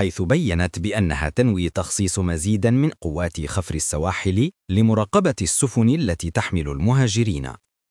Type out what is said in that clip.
حيث بيّنت بأنها تنوي تخصيص مزيداً من قوات خفر السواحل لمراقبة السفن التي تحمل المهاجرين.